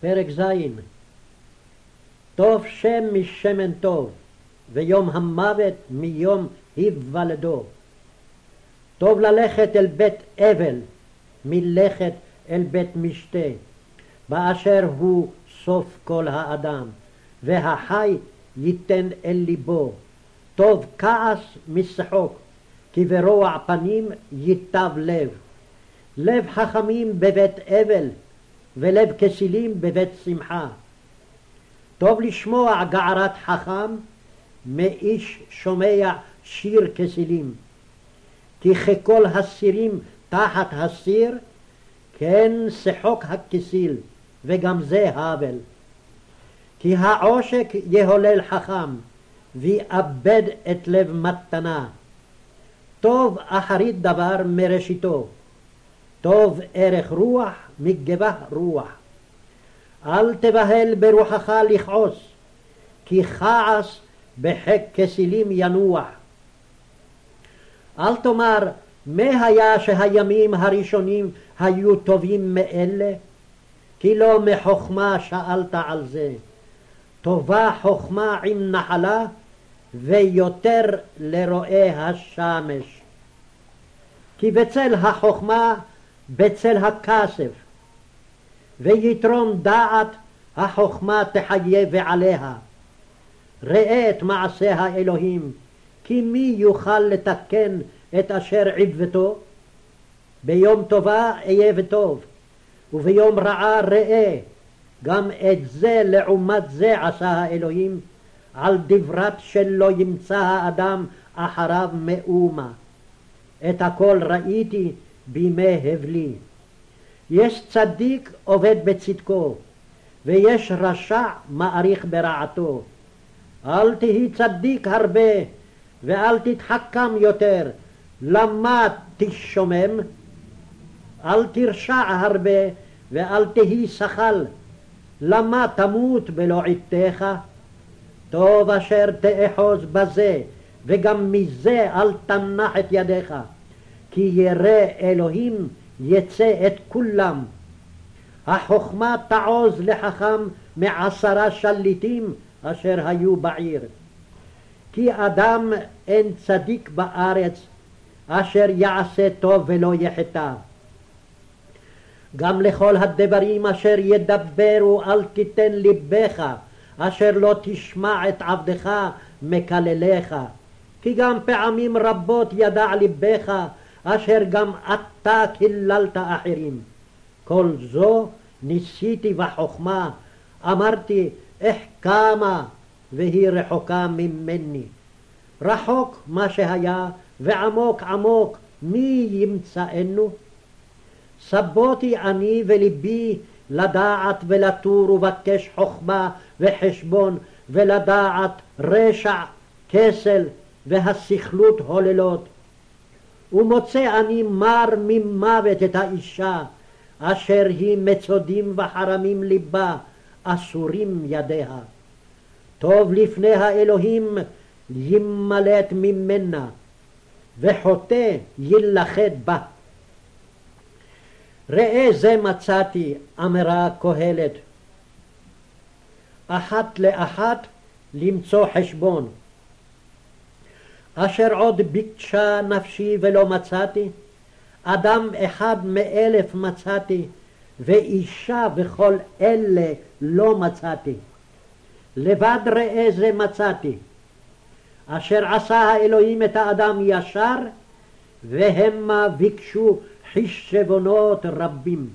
פרק ז' טוב שם משמן טוב, ויום המוות מיום היוולדו. טוב ללכת אל בית אבל מלכת אל בית משתה, באשר הוא סוף כל האדם, והחי ייתן אל ליבו. טוב כעס משחוק, כי ברוע פנים ייטב לב. לב חכמים בבית אבל, ולב כסילים בבית שמחה. טוב לשמוע גערת חכם, מאיש שומע שיר כסילים. כי ככל הסירים תחת הסיר, כן שחוק הכסיל, וגם זה האבל. כי העושק יהולל חכם, ויאבד את לב מתנה. טוב אחרית דבר מראשיתו, טוב ערך רוח מגבה רוח. אל תבהל ברוחך לכעוס, כי כעס בחק כסילים ינוח. אל תאמר, מה היה שהימים הראשונים היו טובים מאלה? כי לא מחוכמה שאלת על זה. טובה חוכמה עם נחלה, ויותר לרואי השמש. כי בצל החוכמה, בצל הכסף, ויתרום דעת החוכמה תחיה ועליה. ראה את מעשה האלוהים, כי מי יוכל לתקן את אשר עיוותו? ביום טובה אהיה וטוב, וביום רעה ראה, גם את זה לעומת זה עשה האלוהים, על דברת שלא ימצא האדם אחריו מאומה. את הכל ראיתי בימי הבלי. יש צדיק עובד בצדקו, ויש רשע מעריך ברעתו. אל תהי צדיק הרבה, ואל תתחכם יותר, למה תשומם? אל תרשע הרבה, ואל תהי שחל, למה תמות בלא עתך? טוב אשר תאחוז בזה, וגם מזה אל תנח את ידיך, כי ירא אלוהים יצא את כולם. החוכמה תעוז לחכם מעשרה שליטים אשר היו בעיר. כי אדם אין צדיק בארץ אשר יעשה טוב ולא יחטא. גם לכל הדברים אשר ידברו אל תיתן ליבך, אשר לא תשמע את עבדך מקלליך. כי גם פעמים רבות ידע ליבך, אשר גם אתה קיללת אחרים. כל זו ניסיתי בחוכמה, אמרתי, איך קמה והיא רחוקה ממני. רחוק מה שהיה, ועמוק עמוק מי ימצאנו? סבותי אני וליבי לדעת ולתור ובקש חוכמה וחשבון ולדעת רשע, כסל והסכלות הוללות. ומוצא אני מר ממוות את האישה אשר היא מצודים וחרמים ליבה, אסורים ידיה. טוב לפני האלוהים ימלט ממנה, וחוטא יילכד בה. ראה זה מצאתי, אמרה קהלת, אחת לאחת למצוא חשבון. אשר עוד ביקשה נפשי ולא מצאתי, אדם אחד מאלף מצאתי, ואישה וכל אלה לא מצאתי. לבד ראה זה מצאתי, אשר עשה האלוהים את האדם ישר, והמה ביקשו חשבונות רבים.